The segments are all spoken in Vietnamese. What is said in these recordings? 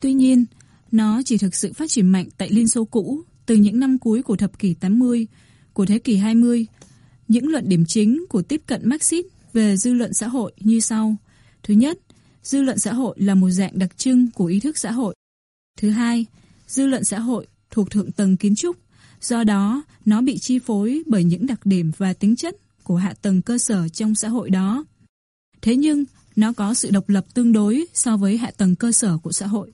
Tuy nhiên, nó chỉ thực sự phát triển mạnh tại Liên Xô cũ từ những năm cuối của thập kỷ 80 của thế kỷ 20. Những luận điểm chính của tiếp cận Marxist về dư luận xã hội như sau. Thứ nhất, dư luận xã hội là một dạng đặc trưng của ý thức xã hội. Thứ hai, dư luận xã hội thuộc thượng tầng kiến trúc, do đó nó bị chi phối bởi những đặc điểm và tính chất của hạ tầng cơ sở trong xã hội đó. Thế nhưng, nó có sự độc lập tương đối so với hạ tầng cơ sở của xã hội.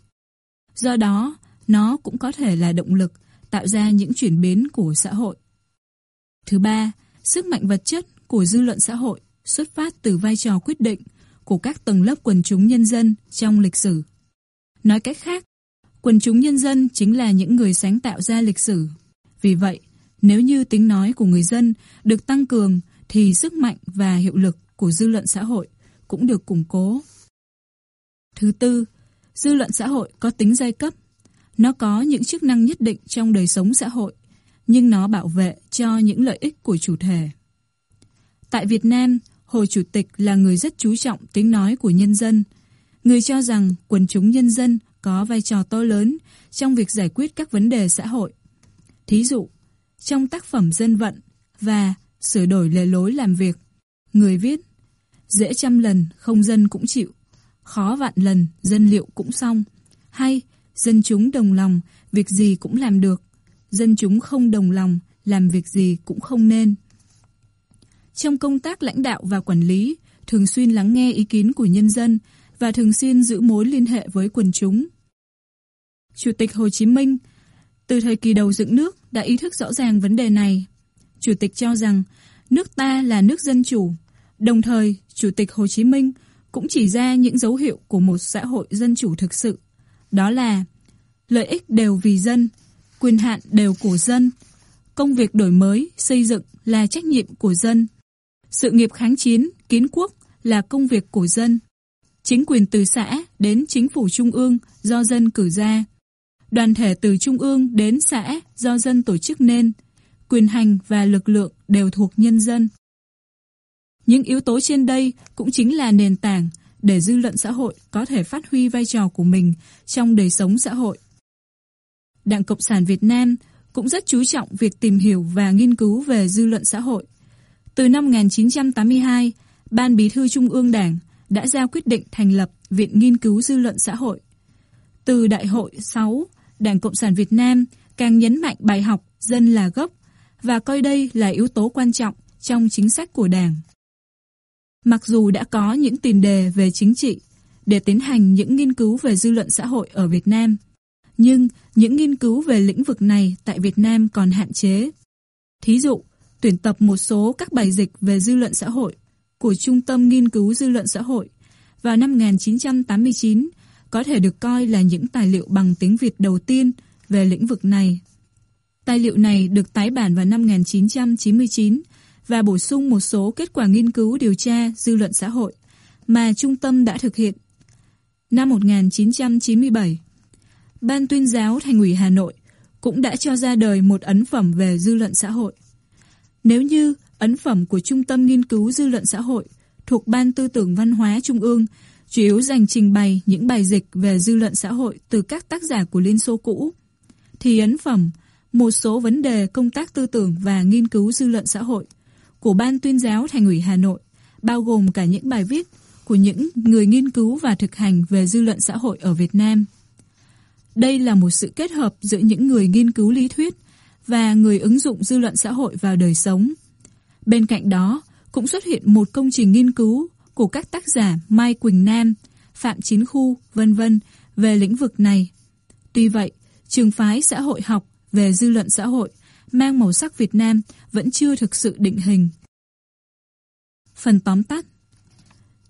Do đó, nó cũng có thể là động lực tạo ra những chuyển biến của xã hội. Thứ ba, sức mạnh vật chất của dư luận xã hội xuất phát từ vai trò quyết định của các tầng lớp quần chúng nhân dân trong lịch sử. Nói cách khác, quần chúng nhân dân chính là những người sáng tạo ra lịch sử. Vì vậy, nếu như tính nói của người dân được tăng cường thì sức mạnh và hiệu lực của dư luận xã hội cũng được củng cố. Thứ tư, dư luận xã hội có tính giai cấp. Nó có những chức năng nhất định trong đời sống xã hội, nhưng nó bảo vệ cho những lợi ích của chủ thể. Tại Việt Nam, Hồ Chủ tịch là người rất chú trọng tiếng nói của nhân dân. Người cho rằng quần chúng nhân dân có vai trò to lớn trong việc giải quyết các vấn đề xã hội. Thí dụ, trong tác phẩm dân vận và sửa đổi lề lối làm việc, người viết dễ trăm lần không dân cũng chịu, khó vạn lần dân liệu cũng xong, hay dân chúng đồng lòng việc gì cũng làm được, dân chúng không đồng lòng làm việc gì cũng không nên. Trong công tác lãnh đạo và quản lý, thường xuyên lắng nghe ý kiến của nhân dân và thường xuyên giữ mối liên hệ với quần chúng. Chủ tịch Hồ Chí Minh từ thời kỳ đầu dựng nước đã ý thức rõ ràng vấn đề này. Chủ tịch cho rằng nước ta là nước dân chủ, đồng thời Chủ tịch Hồ Chí Minh cũng chỉ ra những dấu hiệu của một xã hội dân chủ thực sự. Đó là lợi ích đều vì dân, quyền hạn đều của dân, công việc đổi mới, xây dựng là trách nhiệm của dân, sự nghiệp kháng chiến, kiến quốc là công việc của dân. Chính quyền từ xã đến chính phủ trung ương do dân cử ra. Đoàn thể từ trung ương đến xã do dân tổ chức nên. Quyền hành và lực lượng đều thuộc nhân dân. Những yếu tố trên đây cũng chính là nền tảng để dư luận xã hội có thể phát huy vai trò của mình trong đời sống xã hội. Đảng Cộng sản Việt Nam cũng rất chú trọng việc tìm hiểu và nghiên cứu về dư luận xã hội. Từ năm 1982, Ban Bí thư Trung ương Đảng đã ra quyết định thành lập Viện Nghiên cứu Dư luận xã hội. Từ Đại hội 6, Đảng Cộng sản Việt Nam càng nhấn mạnh bài học dân là gốc và coi đây là yếu tố quan trọng trong chính sách của Đảng. Mặc dù đã có những tiền đề về chính trị để tiến hành những nghiên cứu về dư luận xã hội ở Việt Nam, nhưng những nghiên cứu về lĩnh vực này tại Việt Nam còn hạn chế. Thí dụ, tuyển tập một số các bài dịch về dư luận xã hội của Trung tâm Nghiên cứu Dư luận xã hội vào năm 1989 có thể được coi là những tài liệu bằng tiếng Việt đầu tiên về lĩnh vực này. Tài liệu này được tái bản vào năm 1999 và bổ sung một số kết quả nghiên cứu điều tra dư luận xã hội mà trung tâm đã thực hiện. Năm 1997, Ban tuyên giáo Thành ủy Hà Nội cũng đã cho ra đời một ấn phẩm về dư luận xã hội. Nếu như ấn phẩm của Trung tâm Nghiên cứu Dư luận xã hội thuộc Ban Tư tưởng Văn hóa Trung ương chủ yếu dành trình bày những bài dịch về dư luận xã hội từ các tác giả của Liên Xô cũ, thì ấn phẩm một số vấn đề công tác tư tưởng và nghiên cứu dư luận xã hội của Ban tuyên giáo Thành ủy Hà Nội, bao gồm cả những bài viết của những người nghiên cứu và thực hành về dư luận xã hội ở Việt Nam. Đây là một sự kết hợp giữa những người nghiên cứu lý thuyết và người ứng dụng dư luận xã hội vào đời sống. Bên cạnh đó, cũng xuất hiện một công trình nghiên cứu của các tác giả Mai Quỳnh Nam, Phạm Chín Khu, vân vân về lĩnh vực này. Tuy vậy, trường phái xã hội học về dư luận xã hội mang màu sắc Việt Nam vẫn chưa thực sự định hình. Phần tóm tắt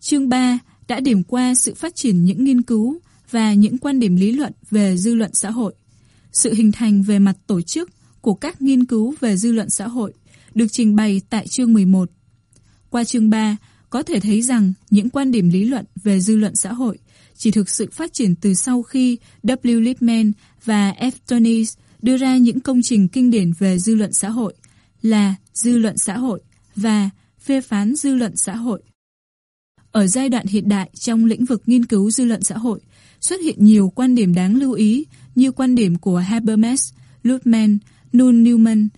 Chương 3 đã điểm qua sự phát triển những nghiên cứu và những quan điểm lý luận về dư luận xã hội, sự hình thành về mặt tổ chức của các nghiên cứu về dư luận xã hội được trình bày tại chương 11. Qua chương 3, có thể thấy rằng những quan điểm lý luận về dư luận xã hội chỉ thực sự phát triển từ sau khi W. Lippmann và F. Tonis đưa ra những công trình kinh điển về dư luận xã hội là dư luận xã hội và phê phán dư luận xã hội. Ở giai đoạn hiện đại trong lĩnh vực nghiên cứu dư luận xã hội xuất hiện nhiều quan điểm đáng lưu ý như quan điểm của Habermas, Luhmann, Null Newman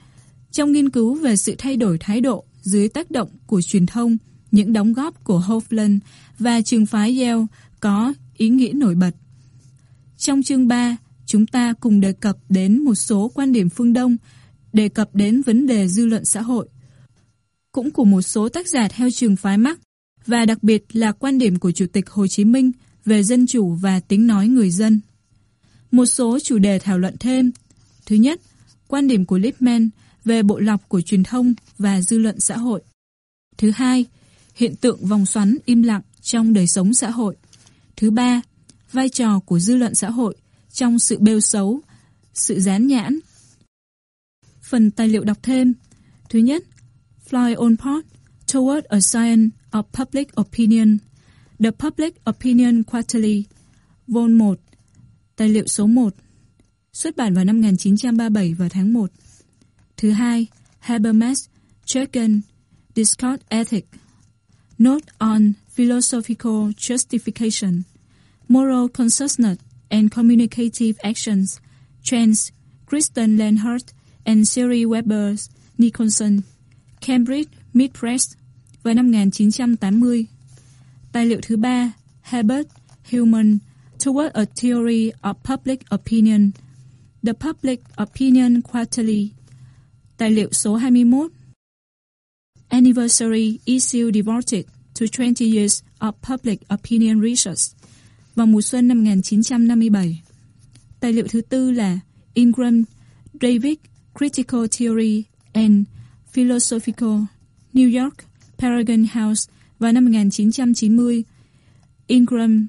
trong nghiên cứu về sự thay đổi thái độ dưới tác động của truyền thông, những đóng góp của Hofland và trường phái Yale có ý nghĩa nổi bật. Trong chương 3, chúng ta cùng đề cập đến một số quan điểm phương Đông, đề cập đến vấn đề dư luận xã hội, cũng của một số tác giả theo trường phái Marx và đặc biệt là quan điểm của Chủ tịch Hồ Chí Minh về dân chủ và tiếng nói người dân. Một số chủ đề thảo luận thêm. Thứ nhất, quan điểm của Lippmann về bộ lọc của truyền thông và dư luận xã hội. Thứ hai, hiện tượng vòng xoắn im lặng trong đời sống xã hội. Thứ ba, vai trò của dư luận xã hội trong sự bêu xấu, sự dán nhãn. Phần tài liệu đọc thêm. Thứ nhất, Fly on Part Toward a Science of Public Opinion. The Public Opinion Quarterly Vol 1 Tài liệu số 1 Xuất bản vào năm 1937 vào tháng 1 Thứ hai, Habermas, Jürgen, Discord Ethic. Note on Philosophical Justification. Moral Consciousness and Communicative Actions. Trends, Kristen Lenhart and Siri Weber Nicholson Cambridge Midpress, vào năm 1980. Tài liệu thứ ba, Herbert Human Toward a Theory of Public Opinion The Public Opinion Quarterly. Tài liệu số 21 Anniversary Issue Devoted to 20 Years of Public Opinion Research vào mùa xuân năm 1957. Tài liệu thứ tư là Ingram, David, Critical Theory and Philosophical, New York, Paragon House vào năm 1990. Ingram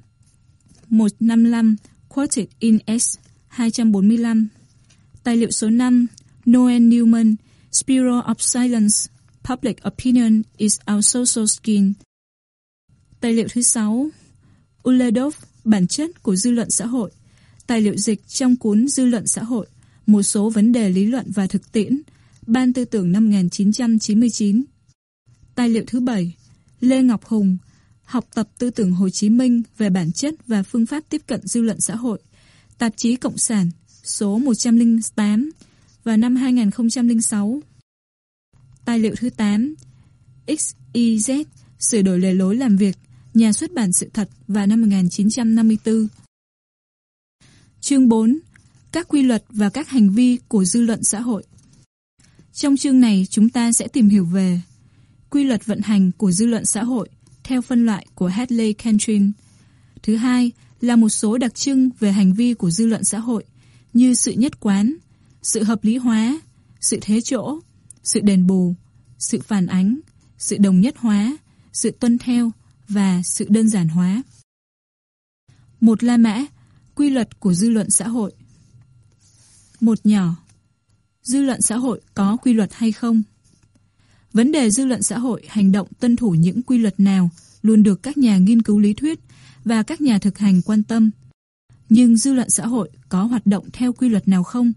155, Quoted in S 245. Tài liệu số 5, Noel Newman, Spiral of Silence, Public Opinion is Our Social Skin. Tài liệu thứ 6, Uledov, Bản chất của dư luận xã hội. Tài liệu dịch trong cuốn Dư luận xã hội, một số vấn đề lý luận và thực tiễn, Ban Tư tưởng năm 1999. Tài liệu thứ 7, Lê Ngọc Hùng, Học tập tư tưởng Hồ Chí Minh về bản chất và phương pháp tiếp cận dư luận xã hội, Tạp chí Cộng sản, số 108, và năm 2006. Tài liệu thứ 8, XYZ, sửa đổi lề lối làm việc, nhà xuất bản sự thật vào năm 1954. Chương 4, các quy luật và các hành vi của dư luận xã hội. Trong chương này chúng ta sẽ tìm hiểu về quy luật vận hành của dư luận xã hội theo phân loại của Hadley Kentrin. Thứ hai là một số đặc trưng về hành vi của dư luận xã hội như sự nhất quán, sự hợp lý hóa, sự thế chỗ, sự đền bù, sự phản ánh, sự đồng nhất hóa, sự tuân theo và sự đơn giản hóa. Một La Mã, quy luật của dư luận xã hội. Một nhỏ, dư luận xã hội có quy luật hay không? Vấn đề dư luận xã hội hành động tuân thủ những quy luật nào luôn được các nhà nghiên cứu lý thuyết và các nhà thực hành quan tâm. Nhưng dư luận xã hội có hoạt động theo quy luật nào không?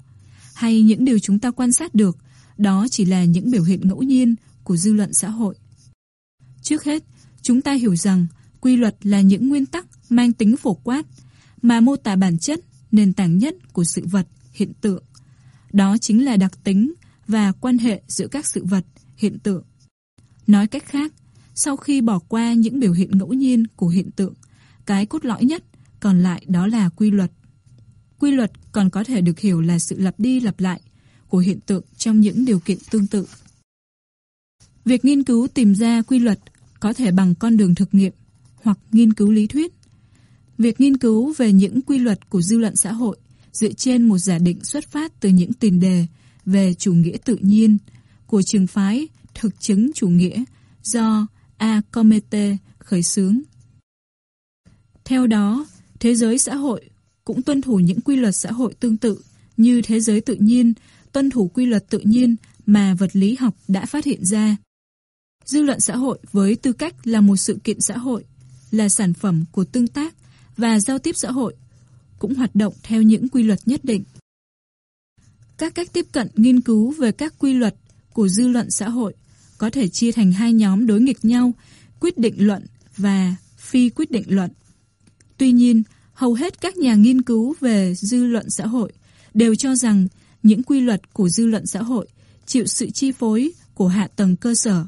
Hay những điều chúng ta quan sát được, đó chỉ là những biểu hiện ngẫu nhiên của dư luận xã hội? Trước hết, chúng ta hiểu rằng quy luật là những nguyên tắc mang tính phổ quát mà mô tả bản chất, nền tảng nhất của sự vật, hiện tượng. Đó chính là đặc tính và quan hệ giữa các sự vật, hiện tượng. Nói cách khác, sau khi bỏ qua những biểu hiện ngẫu nhiên của hiện tượng, cái cốt lõi nhất còn lại đó là quy luật. Quy luật còn có thể được hiểu là sự lặp đi lặp lại của hiện tượng trong những điều kiện tương tự. Việc nghiên cứu tìm ra quy luật có thể bằng con đường thực nghiệm hoặc nghiên cứu lý thuyết. Việc nghiên cứu về những quy luật của dư luận xã hội dựa trên một giả định xuất phát từ những tiền đề về chủ nghĩa tự nhiên của trường phái thực chứng chủ nghĩa do A. Comete khởi xướng. Theo đó, thế giới xã hội cũng tuân thủ những quy luật xã hội tương tự như thế giới tự nhiên tuân thủ quy luật tự nhiên mà vật lý học đã phát hiện ra. Dư luận xã hội với tư cách là một sự kiện xã hội, là sản phẩm của tương tác và giao tiếp xã hội, cũng hoạt động theo những quy luật nhất định. Các cách tiếp cận nghiên cứu về các quy luật của dư luận xã hội có thể chia thành hai nhóm đối nghịch nhau, quyết định luận và phi quyết định luận. Tuy nhiên, Hầu hết các nhà nghiên cứu về dư luận xã hội đều cho rằng những quy luật của dư luận xã hội chịu sự chi phối của hạ tầng cơ sở,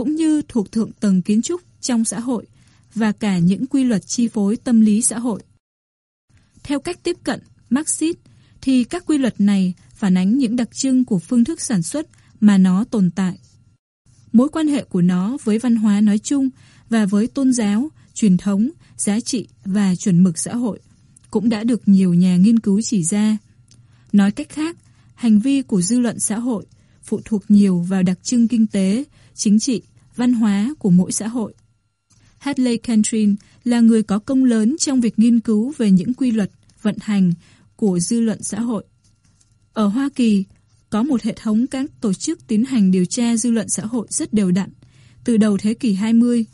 cũng như thuộc thượng tầng kiến trúc trong xã hội và cả những quy luật chi phối tâm lý xã hội. Theo cách tiếp cận Marxist, thì các quy luật này phản ánh những đặc trưng của phương thức sản xuất mà nó tồn tại. Mối quan hệ của nó với văn hóa nói chung và với tôn giáo, truyền thống, giá trị và chuẩn mực xã hội cũng đã được nhiều nhà nghiên cứu chỉ ra. Nói cách khác, hành vi của dư luận xã hội phụ thuộc nhiều vào đặc trưng kinh tế, chính trị, văn hóa của mỗi xã hội. Hadley Cantrin là người có công lớn trong việc nghiên cứu về những quy luật vận hành của dư luận xã hội. Ở Hoa Kỳ, có một hệ thống các tổ chức tiến hành điều tra dư luận xã hội rất đều đặn từ đầu thế kỷ 20.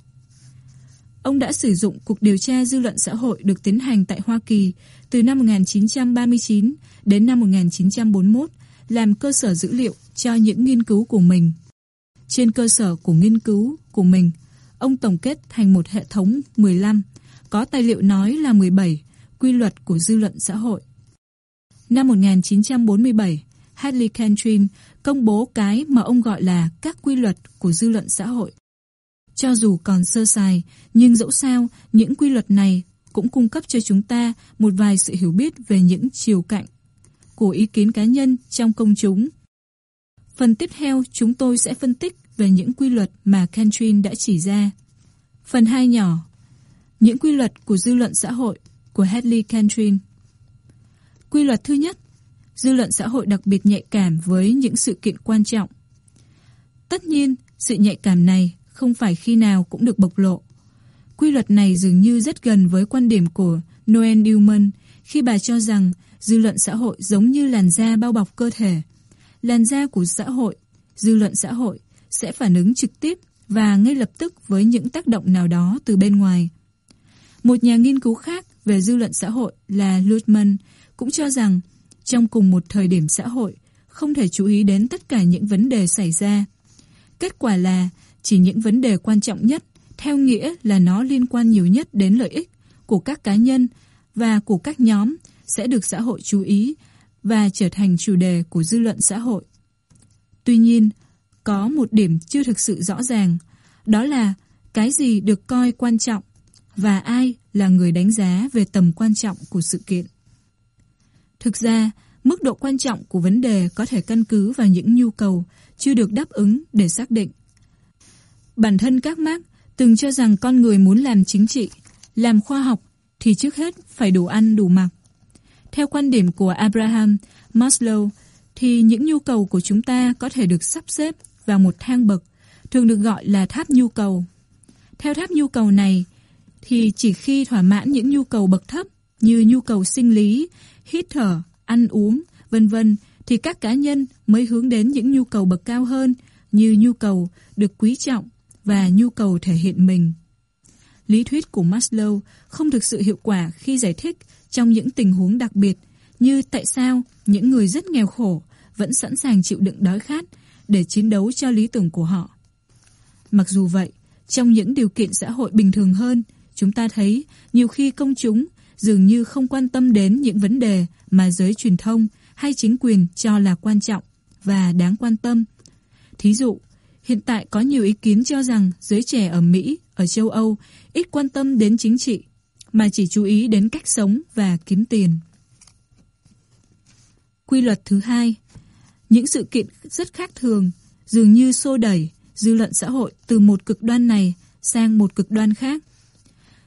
Ông đã sử dụng cuộc điều tra dư luận xã hội được tiến hành tại Hoa Kỳ từ năm 1939 đến năm 1941 làm cơ sở dữ liệu cho những nghiên cứu của mình. Trên cơ sở của nghiên cứu của mình, ông tổng kết thành một hệ thống 15, có tài liệu nói là 17, quy luật của dư luận xã hội. Năm 1947, Hadley Cantrin công bố cái mà ông gọi là các quy luật của dư luận xã hội. Cho dù còn sơ sài, nhưng dẫu sao, những quy luật này cũng cung cấp cho chúng ta một vài sự hiểu biết về những chiều cạnh của ý kiến cá nhân trong công chúng. Phần tiếp theo, chúng tôi sẽ phân tích về những quy luật mà Cantrin đã chỉ ra. Phần 2 nhỏ Những quy luật của dư luận xã hội của Hadley Cantrin Quy luật thứ nhất Dư luận xã hội đặc biệt nhạy cảm với những sự kiện quan trọng. Tất nhiên, sự nhạy cảm này không phải khi nào cũng được bộc lộ. Quy luật này dường như rất gần với quan điểm của Noel Newman khi bà cho rằng dư luận xã hội giống như làn da bao bọc cơ thể. Làn da của xã hội, dư luận xã hội sẽ phản ứng trực tiếp và ngay lập tức với những tác động nào đó từ bên ngoài. Một nhà nghiên cứu khác về dư luận xã hội là Lutman cũng cho rằng trong cùng một thời điểm xã hội không thể chú ý đến tất cả những vấn đề xảy ra. Kết quả là chỉ những vấn đề quan trọng nhất theo nghĩa là nó liên quan nhiều nhất đến lợi ích của các cá nhân và của các nhóm sẽ được xã hội chú ý và trở thành chủ đề của dư luận xã hội. Tuy nhiên, có một điểm chưa thực sự rõ ràng, đó là cái gì được coi quan trọng và ai là người đánh giá về tầm quan trọng của sự kiện. Thực ra, mức độ quan trọng của vấn đề có thể căn cứ vào những nhu cầu chưa được đáp ứng để xác định. Bản thân các Marx từng cho rằng con người muốn làm chính trị, làm khoa học thì trước hết phải đủ ăn đủ mặc. Theo quan điểm của Abraham Maslow thì những nhu cầu của chúng ta có thể được sắp xếp vào một thang bậc, thường được gọi là tháp nhu cầu. Theo tháp nhu cầu này thì chỉ khi thỏa mãn những nhu cầu bậc thấp như nhu cầu sinh lý, hít thở, ăn uống, vân vân thì các cá nhân mới hướng đến những nhu cầu bậc cao hơn như nhu cầu được quý trọng và nhu cầu thể hiện mình. Lý thuyết của Maslow không thực sự hiệu quả khi giải thích trong những tình huống đặc biệt như tại sao những người rất nghèo khổ vẫn sẵn sàng chịu đựng đói khát để chiến đấu cho lý tưởng của họ. Mặc dù vậy, trong những điều kiện xã hội bình thường hơn, chúng ta thấy nhiều khi công chúng dường như không quan tâm đến những vấn đề mà giới truyền thông hay chính quyền cho là quan trọng và đáng quan tâm. Thí dụ, hiện tại có nhiều ý kiến cho rằng giới trẻ ở Mỹ, ở châu Âu ít quan tâm đến chính trị, mà chỉ chú ý đến cách sống và kiếm tiền. Quy luật thứ hai, những sự kiện rất khác thường, dường như xô đẩy dư luận xã hội từ một cực đoan này sang một cực đoan khác.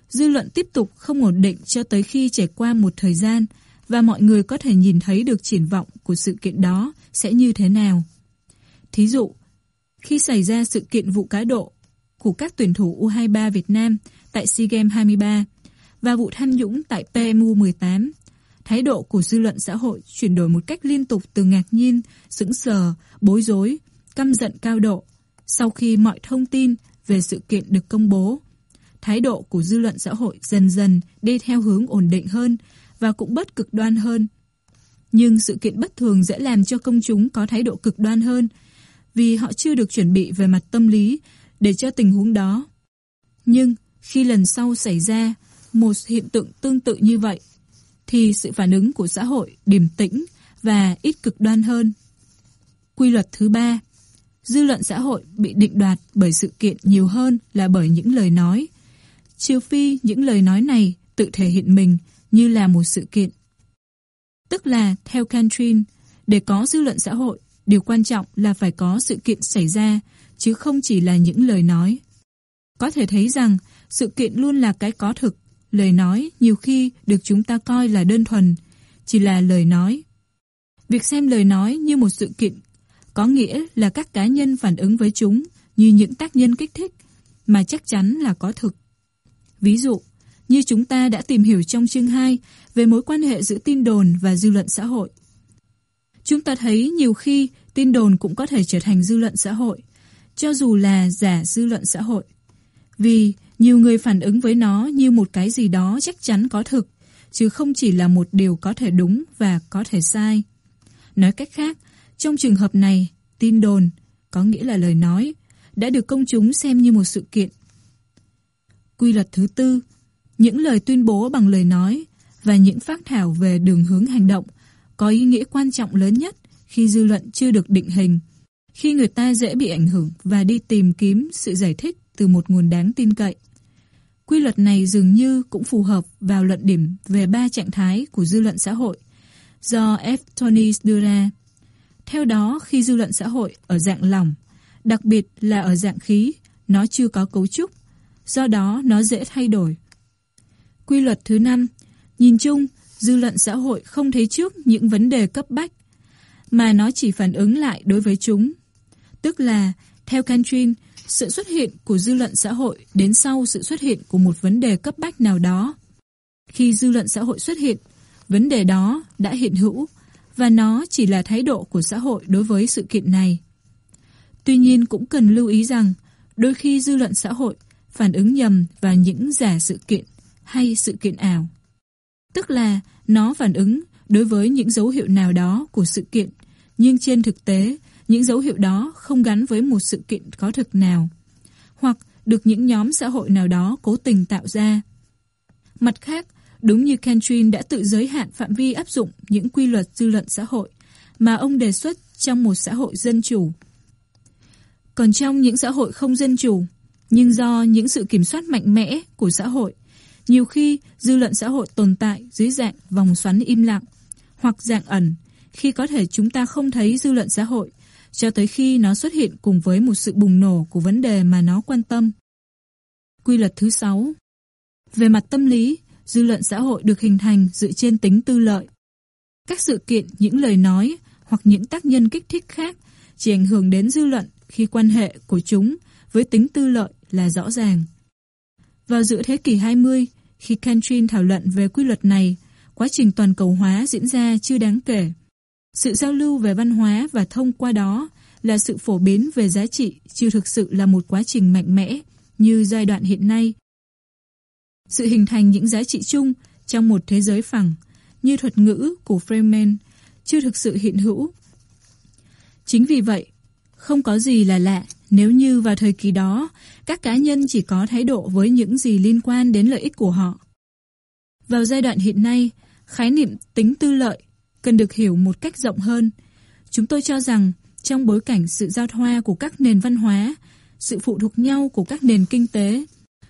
Dư luận tiếp tục không ổn định cho tới khi trải qua một thời gian và mọi người có thể nhìn thấy được triển vọng của sự kiện đó sẽ như thế nào. Thí dụ, khi xảy ra sự kiện vụ cá độ của các tuyển thủ U23 Việt Nam tại SEA Games 23 và vụ tham nhũng tại PMU 18, thái độ của dư luận xã hội chuyển đổi một cách liên tục từ ngạc nhiên, sững sờ, bối rối, căm giận cao độ sau khi mọi thông tin về sự kiện được công bố thái độ của dư luận xã hội dần dần đi theo hướng ổn định hơn và cũng bất cực đoan hơn. Nhưng sự kiện bất thường dễ làm cho công chúng có thái độ cực đoan hơn vì họ chưa được chuẩn bị về mặt tâm lý để cho tình huống đó. Nhưng khi lần sau xảy ra, một hiện tượng tương tự như vậy, thì sự phản ứng của xã hội điềm tĩnh và ít cực đoan hơn. Quy luật thứ ba, dư luận xã hội bị định đoạt bởi sự kiện nhiều hơn là bởi những lời nói. Trừ phi những lời nói này tự thể hiện mình như là một sự kiện. Tức là, theo Cantrin, để có dư luận xã hội, điều quan trọng là phải có sự kiện xảy ra, chứ không chỉ là những lời nói. Có thể thấy rằng, sự kiện luôn là cái có thực, lời nói nhiều khi được chúng ta coi là đơn thuần, chỉ là lời nói. Việc xem lời nói như một sự kiện có nghĩa là các cá nhân phản ứng với chúng như những tác nhân kích thích mà chắc chắn là có thực. Ví dụ, như chúng ta đã tìm hiểu trong chương 2 về mối quan hệ giữa tin đồn và dư luận xã hội. Chúng ta thấy nhiều khi tin đồn cũng có thể trở thành dư luận xã hội, cho dù là giả dư luận xã hội. Vì nhiều người phản ứng với nó như một cái gì đó chắc chắn có thực, chứ không chỉ là một điều có thể đúng và có thể sai. Nói cách khác, trong trường hợp này, tin đồn, có nghĩa là lời nói, đã được công chúng xem như một sự kiện. Quy luật thứ tư, những lời tuyên bố bằng lời nói và những phát thảo về đường hướng hành động có ý nghĩa quan trọng lớn nhất khi dư luận chưa được định hình, khi người ta dễ bị ảnh hưởng và đi tìm kiếm sự giải thích từ một nguồn đáng tin cậy. Quy luật này dường như cũng phù hợp vào luận điểm về ba trạng thái của dư luận xã hội do F. Tony đưa ra. Theo đó, khi dư luận xã hội ở dạng lỏng, đặc biệt là ở dạng khí, nó chưa có cấu trúc, do đó nó dễ thay đổi. Quy luật thứ năm, nhìn chung, dư luận xã hội không thấy trước những vấn đề cấp bách, mà nó chỉ phản ứng lại đối với chúng. Tức là, theo Cantrin, sự xuất hiện của dư luận xã hội đến sau sự xuất hiện của một vấn đề cấp bách nào đó. Khi dư luận xã hội xuất hiện, vấn đề đó đã hiện hữu và nó chỉ là thái độ của xã hội đối với sự kiện này. Tuy nhiên cũng cần lưu ý rằng đôi khi dư luận xã hội phản ứng nhầm vào những giả sự kiện hay sự kiện ảo. Tức là nó phản ứng đối với những dấu hiệu nào đó của sự kiện, nhưng trên thực tế, những dấu hiệu đó không gắn với một sự kiện có thực nào, hoặc được những nhóm xã hội nào đó cố tình tạo ra. Mặt khác, đúng như Kentrin đã tự giới hạn phạm vi áp dụng những quy luật dư luận xã hội mà ông đề xuất trong một xã hội dân chủ. Còn trong những xã hội không dân chủ, nhưng do những sự kiểm soát mạnh mẽ của xã hội, nhiều khi dư luận xã hội tồn tại dưới dạng vòng xoắn im lặng hoặc dạng ẩn khi có thể chúng ta không thấy dư luận xã hội cho tới khi nó xuất hiện cùng với một sự bùng nổ của vấn đề mà nó quan tâm. Quy luật thứ 6 Về mặt tâm lý, dư luận xã hội được hình thành dựa trên tính tư lợi. Các sự kiện, những lời nói hoặc những tác nhân kích thích khác chỉ ảnh hưởng đến dư luận khi quan hệ của chúng với tính tư lợi là rõ ràng. Vào giữa thế kỷ 20, khi Kantrin thảo luận về quy luật này, quá trình toàn cầu hóa diễn ra chưa đáng kể. Sự giao lưu về văn hóa và thông qua đó là sự phổ biến về giá trị chưa thực sự là một quá trình mạnh mẽ như giai đoạn hiện nay. Sự hình thành những giá trị chung trong một thế giới phẳng như thuật ngữ của Freeman chưa thực sự hiện hữu. Chính vì vậy, không có gì là lạ nếu như vào thời kỳ đó, các cá nhân chỉ có thái độ với những gì liên quan đến lợi ích của họ. Vào giai đoạn hiện nay, khái niệm tính tư lợi cần được hiểu một cách rộng hơn. Chúng tôi cho rằng, trong bối cảnh sự giao thoa của các nền văn hóa, sự phụ thuộc nhau của các nền kinh tế,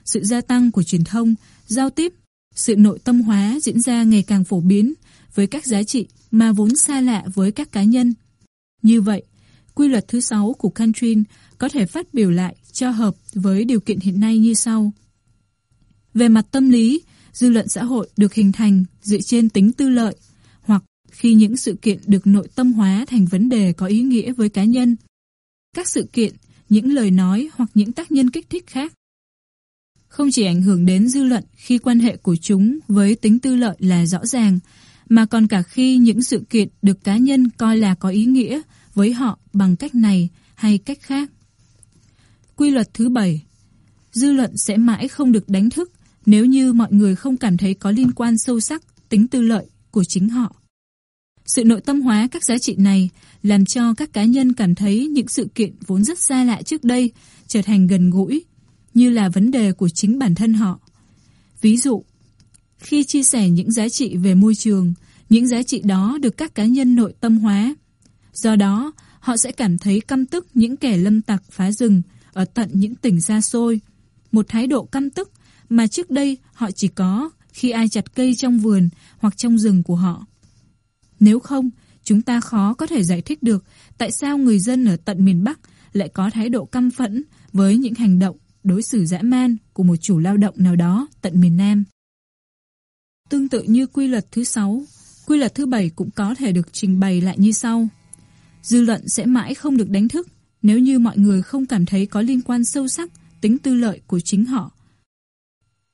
sự gia tăng của truyền thông, giao tiếp, sự nội tâm hóa diễn ra ngày càng phổ biến với các giá trị mà vốn xa lạ với các cá nhân. Như vậy, quy luật thứ sáu của Cantrin có thể phát biểu lại cho hợp với điều kiện hiện nay như sau. Về mặt tâm lý, dư luận xã hội được hình thành dựa trên tính tư lợi, hoặc khi những sự kiện được nội tâm hóa thành vấn đề có ý nghĩa với cá nhân. Các sự kiện, những lời nói hoặc những tác nhân kích thích khác không chỉ ảnh hưởng đến dư luận khi quan hệ của chúng với tính tư lợi là rõ ràng, mà còn cả khi những sự kiện được cá nhân coi là có ý nghĩa với họ bằng cách này hay cách khác. Quy luật thứ bảy Dư luận sẽ mãi không được đánh thức nếu như mọi người không cảm thấy có liên quan sâu sắc tính tư lợi của chính họ. Sự nội tâm hóa các giá trị này làm cho các cá nhân cảm thấy những sự kiện vốn rất xa lạ trước đây trở thành gần gũi, như là vấn đề của chính bản thân họ. Ví dụ, Khi chia sẻ những giá trị về môi trường, những giá trị đó được các cá nhân nội tâm hóa. Do đó, họ sẽ cảm thấy căm tức những kẻ lâm tặc phá rừng ở tận những tỉnh xa xôi. Một thái độ căm tức mà trước đây họ chỉ có khi ai chặt cây trong vườn hoặc trong rừng của họ. Nếu không, chúng ta khó có thể giải thích được tại sao người dân ở tận miền Bắc lại có thái độ căm phẫn với những hành động đối xử dã man của một chủ lao động nào đó tận miền Nam. Tương tự như quy luật thứ 6, quy luật thứ 7 cũng có thể được trình bày lại như sau. Dư luận sẽ mãi không được đánh thức nếu như mọi người không cảm thấy có liên quan sâu sắc tính tư lợi của chính họ.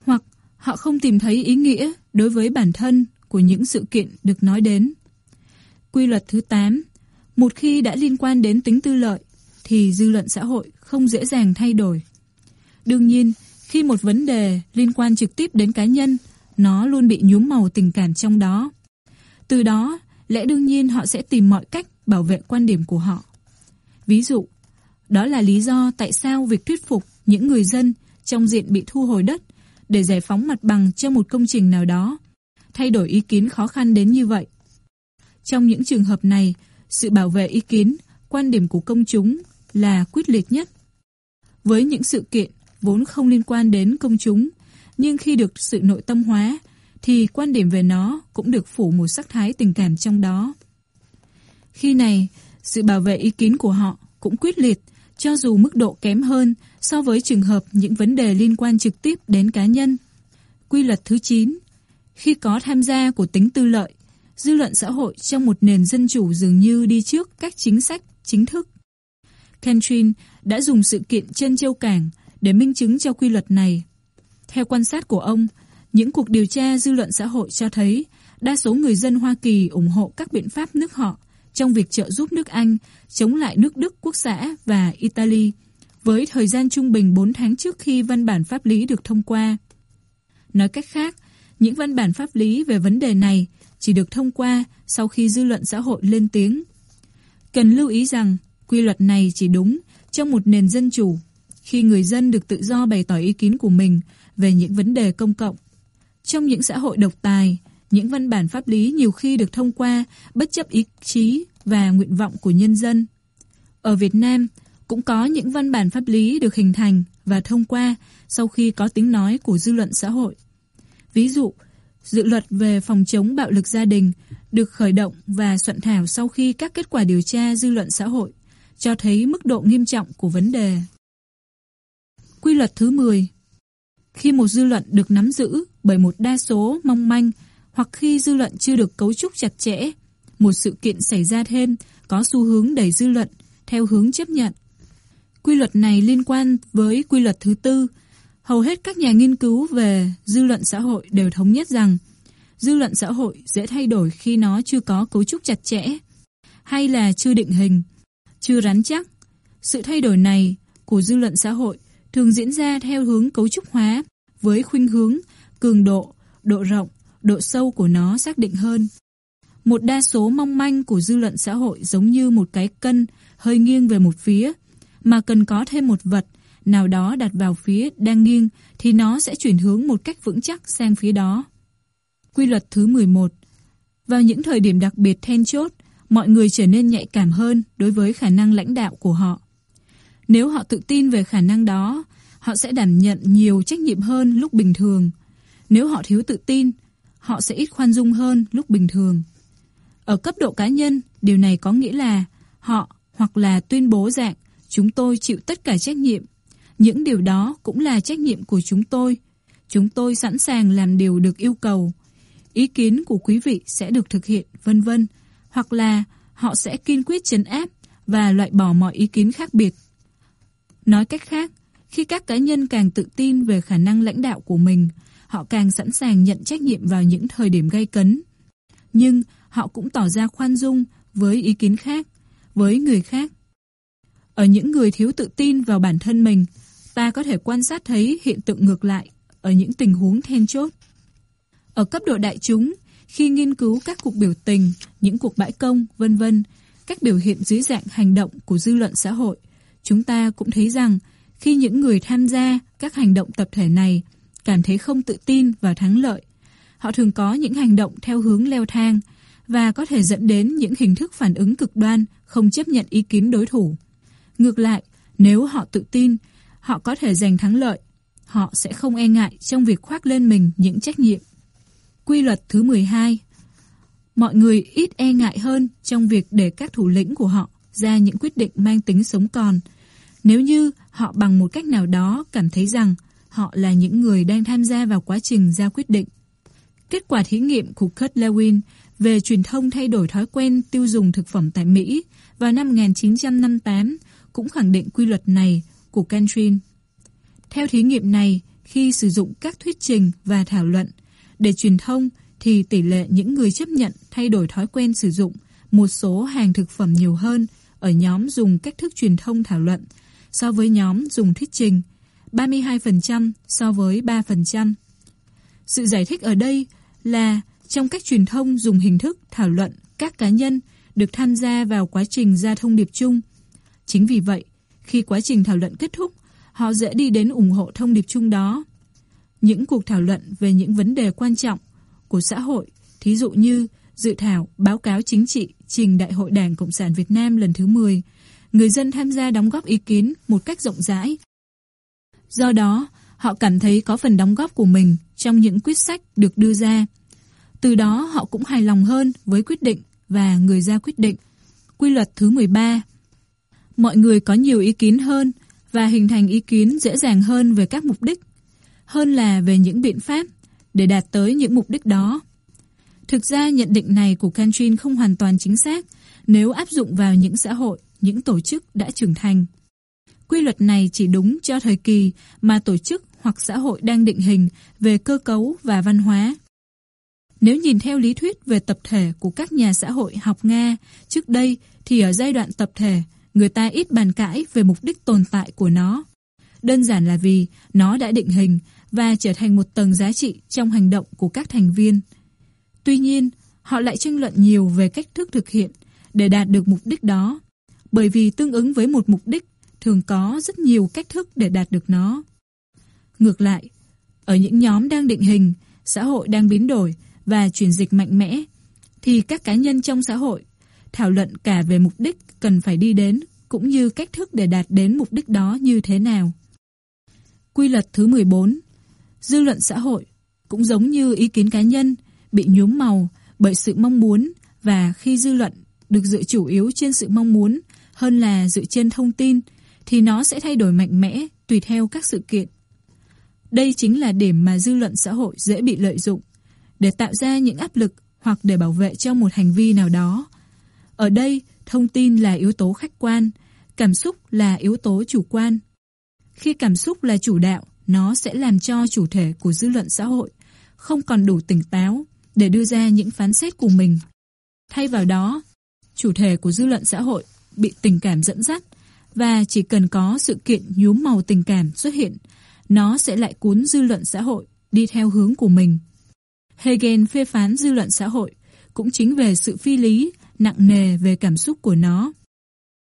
Hoặc họ không tìm thấy ý nghĩa đối với bản thân của những sự kiện được nói đến. Quy luật thứ 8, một khi đã liên quan đến tính tư lợi thì dư luận xã hội không dễ dàng thay đổi. Đương nhiên, khi một vấn đề liên quan trực tiếp đến cá nhân, nó luôn bị nhuốm màu tình cảm trong đó. Từ đó, lẽ đương nhiên họ sẽ tìm mọi cách bảo vệ quan điểm của họ. Ví dụ, đó là lý do tại sao việc thuyết phục những người dân trong diện bị thu hồi đất để giải phóng mặt bằng cho một công trình nào đó, thay đổi ý kiến khó khăn đến như vậy. Trong những trường hợp này, sự bảo vệ ý kiến, quan điểm của công chúng là quyết liệt nhất. Với những sự kiện vốn không liên quan đến công chúng, nhưng khi được sự nội tâm hóa, thì quan điểm về nó cũng được phủ một sắc thái tình cảm trong đó. Khi này, sự bảo vệ ý kiến của họ cũng quyết liệt, cho dù mức độ kém hơn so với trường hợp những vấn đề liên quan trực tiếp đến cá nhân. Quy luật thứ 9 Khi có tham gia của tính tư lợi, dư luận xã hội trong một nền dân chủ dường như đi trước các chính sách chính thức. Kentrin đã dùng sự kiện chân châu cảng để minh chứng cho quy luật này. Theo quan sát của ông, những cuộc điều tra dư luận xã hội cho thấy đa số người dân Hoa Kỳ ủng hộ các biện pháp nước họ trong việc trợ giúp nước Anh chống lại nước Đức quốc xã và Italy với thời gian trung bình 4 tháng trước khi văn bản pháp lý được thông qua. Nói cách khác, những văn bản pháp lý về vấn đề này chỉ được thông qua sau khi dư luận xã hội lên tiếng. Cần lưu ý rằng, quy luật này chỉ đúng trong một nền dân chủ, khi người dân được tự do bày tỏ ý kiến của mình về những vấn đề công cộng. Trong những xã hội độc tài, những văn bản pháp lý nhiều khi được thông qua bất chấp ý chí và nguyện vọng của nhân dân. Ở Việt Nam, cũng có những văn bản pháp lý được hình thành và thông qua sau khi có tiếng nói của dư luận xã hội. Ví dụ, dự luật về phòng chống bạo lực gia đình được khởi động và soạn thảo sau khi các kết quả điều tra dư luận xã hội cho thấy mức độ nghiêm trọng của vấn đề. Quy luật thứ 10 Khi một dư luận được nắm giữ bởi một đa số mong manh hoặc khi dư luận chưa được cấu trúc chặt chẽ, một sự kiện xảy ra thêm có xu hướng đẩy dư luận theo hướng chấp nhận. Quy luật này liên quan với quy luật thứ tư. Hầu hết các nhà nghiên cứu về dư luận xã hội đều thống nhất rằng dư luận xã hội dễ thay đổi khi nó chưa có cấu trúc chặt chẽ hay là chưa định hình, chưa rắn chắc. Sự thay đổi này của dư luận xã hội thường diễn ra theo hướng cấu trúc hóa với khuynh hướng, cường độ, độ rộng, độ sâu của nó xác định hơn. Một đa số mong manh của dư luận xã hội giống như một cái cân hơi nghiêng về một phía, mà cần có thêm một vật nào đó đặt vào phía đang nghiêng thì nó sẽ chuyển hướng một cách vững chắc sang phía đó. Quy luật thứ 11 Vào những thời điểm đặc biệt then chốt, mọi người trở nên nhạy cảm hơn đối với khả năng lãnh đạo của họ. Nếu họ tự tin về khả năng đó, họ sẽ đảm nhận nhiều trách nhiệm hơn lúc bình thường. Nếu họ thiếu tự tin, họ sẽ ít khoan dung hơn lúc bình thường. Ở cấp độ cá nhân, điều này có nghĩa là họ hoặc là tuyên bố dạng chúng tôi chịu tất cả trách nhiệm. Những điều đó cũng là trách nhiệm của chúng tôi. Chúng tôi sẵn sàng làm điều được yêu cầu. Ý kiến của quý vị sẽ được thực hiện, vân vân. Hoặc là họ sẽ kiên quyết chấn áp và loại bỏ mọi ý kiến khác biệt. Nói cách khác, khi các cá nhân càng tự tin về khả năng lãnh đạo của mình, họ càng sẵn sàng nhận trách nhiệm vào những thời điểm gây cấn. Nhưng họ cũng tỏ ra khoan dung với ý kiến khác, với người khác. Ở những người thiếu tự tin vào bản thân mình, ta có thể quan sát thấy hiện tượng ngược lại ở những tình huống then chốt. Ở cấp độ đại chúng, khi nghiên cứu các cuộc biểu tình, những cuộc bãi công, vân vân, các biểu hiện dưới dạng hành động của dư luận xã hội, chúng ta cũng thấy rằng khi những người tham gia các hành động tập thể này cảm thấy không tự tin và thắng lợi, họ thường có những hành động theo hướng leo thang và có thể dẫn đến những hình thức phản ứng cực đoan không chấp nhận ý kiến đối thủ. Ngược lại, nếu họ tự tin, họ có thể giành thắng lợi, họ sẽ không e ngại trong việc khoác lên mình những trách nhiệm. Quy luật thứ 12 Mọi người ít e ngại hơn trong việc để các thủ lĩnh của họ ra những quyết định mang tính sống còn. Nếu như họ bằng một cách nào đó cảm thấy rằng họ là những người đang tham gia vào quá trình ra quyết định. Kết quả thí nghiệm của Kurt Lewin về truyền thông thay đổi thói quen tiêu dùng thực phẩm tại Mỹ vào năm 1958 cũng khẳng định quy luật này của Cantrin. Theo thí nghiệm này, khi sử dụng các thuyết trình và thảo luận để truyền thông thì tỷ lệ những người chấp nhận thay đổi thói quen sử dụng một số hàng thực phẩm nhiều hơn ở nhóm dùng cách thức truyền thông thảo luận so với nhóm dùng thuyết trình, 32% so với 3%. Sự giải thích ở đây là trong cách truyền thông dùng hình thức thảo luận các cá nhân được tham gia vào quá trình ra thông điệp chung. Chính vì vậy, khi quá trình thảo luận kết thúc, họ dễ đi đến ủng hộ thông điệp chung đó. Những cuộc thảo luận về những vấn đề quan trọng của xã hội, thí dụ như dự thảo báo cáo chính trị trình Đại hội Đảng Cộng sản Việt Nam lần thứ 10, người dân tham gia đóng góp ý kiến một cách rộng rãi. Do đó, họ cảm thấy có phần đóng góp của mình trong những quyết sách được đưa ra. Từ đó họ cũng hài lòng hơn với quyết định và người ra quyết định. Quy luật thứ 13 Mọi người có nhiều ý kiến hơn và hình thành ý kiến dễ dàng hơn về các mục đích, hơn là về những biện pháp để đạt tới những mục đích đó. Thực ra nhận định này của Kantrin không hoàn toàn chính xác nếu áp dụng vào những xã hội, những tổ chức đã trưởng thành. Quy luật này chỉ đúng cho thời kỳ mà tổ chức hoặc xã hội đang định hình về cơ cấu và văn hóa. Nếu nhìn theo lý thuyết về tập thể của các nhà xã hội học Nga trước đây thì ở giai đoạn tập thể, người ta ít bàn cãi về mục đích tồn tại của nó. Đơn giản là vì nó đã định hình và trở thành một tầng giá trị trong hành động của các thành viên. Tuy nhiên, họ lại tranh luận nhiều về cách thức thực hiện để đạt được mục đích đó, bởi vì tương ứng với một mục đích thường có rất nhiều cách thức để đạt được nó. Ngược lại, ở những nhóm đang định hình, xã hội đang biến đổi và chuyển dịch mạnh mẽ, thì các cá nhân trong xã hội thảo luận cả về mục đích cần phải đi đến cũng như cách thức để đạt đến mục đích đó như thế nào. Quy luật thứ 14 Dư luận xã hội cũng giống như ý kiến cá nhân bị nhuốm màu bởi sự mong muốn và khi dư luận được dựa chủ yếu trên sự mong muốn hơn là dựa trên thông tin thì nó sẽ thay đổi mạnh mẽ tùy theo các sự kiện. Đây chính là điểm mà dư luận xã hội dễ bị lợi dụng để tạo ra những áp lực hoặc để bảo vệ cho một hành vi nào đó. Ở đây, thông tin là yếu tố khách quan, cảm xúc là yếu tố chủ quan. Khi cảm xúc là chủ đạo, nó sẽ làm cho chủ thể của dư luận xã hội không còn đủ tỉnh táo để đưa ra những phán xét của mình. Thay vào đó, chủ thể của dư luận xã hội bị tình cảm dẫn dắt và chỉ cần có sự kiện nhuốm màu tình cảm xuất hiện, nó sẽ lại cuốn dư luận xã hội đi theo hướng của mình. Hegel phê phán dư luận xã hội cũng chính về sự phi lý, nặng nề về cảm xúc của nó.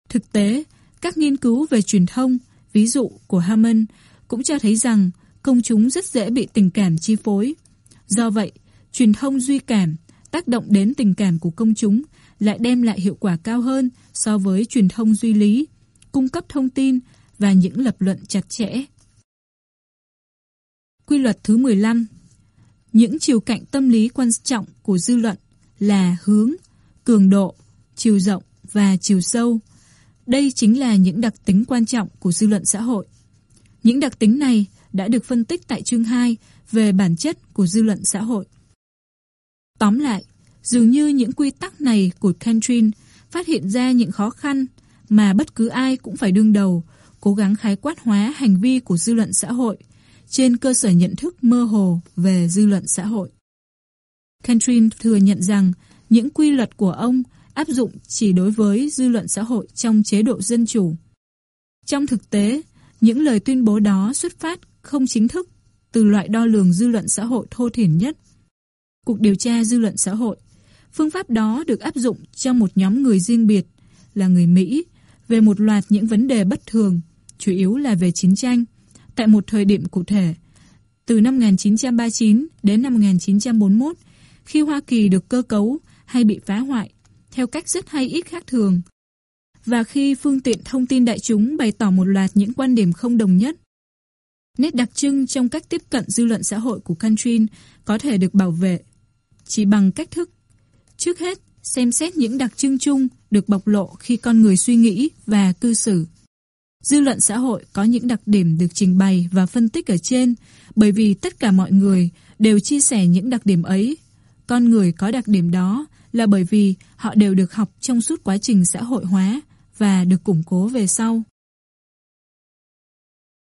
Thực tế, các nghiên cứu về truyền thông, ví dụ của Hammond, cũng cho thấy rằng công chúng rất dễ bị tình cảm chi phối. Do vậy, truyền thông duy cảm tác động đến tình cảm của công chúng lại đem lại hiệu quả cao hơn so với truyền thông duy lý, cung cấp thông tin và những lập luận chặt chẽ. Quy luật thứ 15 Những chiều cạnh tâm lý quan trọng của dư luận là hướng, cường độ, chiều rộng và chiều sâu. Đây chính là những đặc tính quan trọng của dư luận xã hội. Những đặc tính này đã được phân tích tại chương 2 về bản chất của dư luận xã hội. Tóm lại, dường như những quy tắc này của Kentrin phát hiện ra những khó khăn mà bất cứ ai cũng phải đương đầu, cố gắng khái quát hóa hành vi của dư luận xã hội trên cơ sở nhận thức mơ hồ về dư luận xã hội. Cantrin thừa nhận rằng những quy luật của ông áp dụng chỉ đối với dư luận xã hội trong chế độ dân chủ. Trong thực tế, những lời tuyên bố đó xuất phát không chính thức từ loại đo lường dư luận xã hội thô thiển nhất. Cuộc điều tra dư luận xã hội, phương pháp đó được áp dụng cho một nhóm người riêng biệt là người Mỹ về một loạt những vấn đề bất thường, chủ yếu là về chiến tranh, tại một thời điểm cụ thể, từ năm 1939 đến năm 1941, khi Hoa Kỳ được cơ cấu hay bị phá hoại, theo cách rất hay ít khác thường. Và khi phương tiện thông tin đại chúng bày tỏ một loạt những quan điểm không đồng nhất, nét đặc trưng trong cách tiếp cận dư luận xã hội của Cantrin có thể được bảo vệ chỉ bằng cách thức. Trước hết, xem xét những đặc trưng chung được bộc lộ khi con người suy nghĩ và cư xử. Dư luận xã hội có những đặc điểm được trình bày và phân tích ở trên, bởi vì tất cả mọi người đều chia sẻ những đặc điểm ấy. Con người có đặc điểm đó là bởi vì họ đều được học trong suốt quá trình xã hội hóa và được củng cố về sau.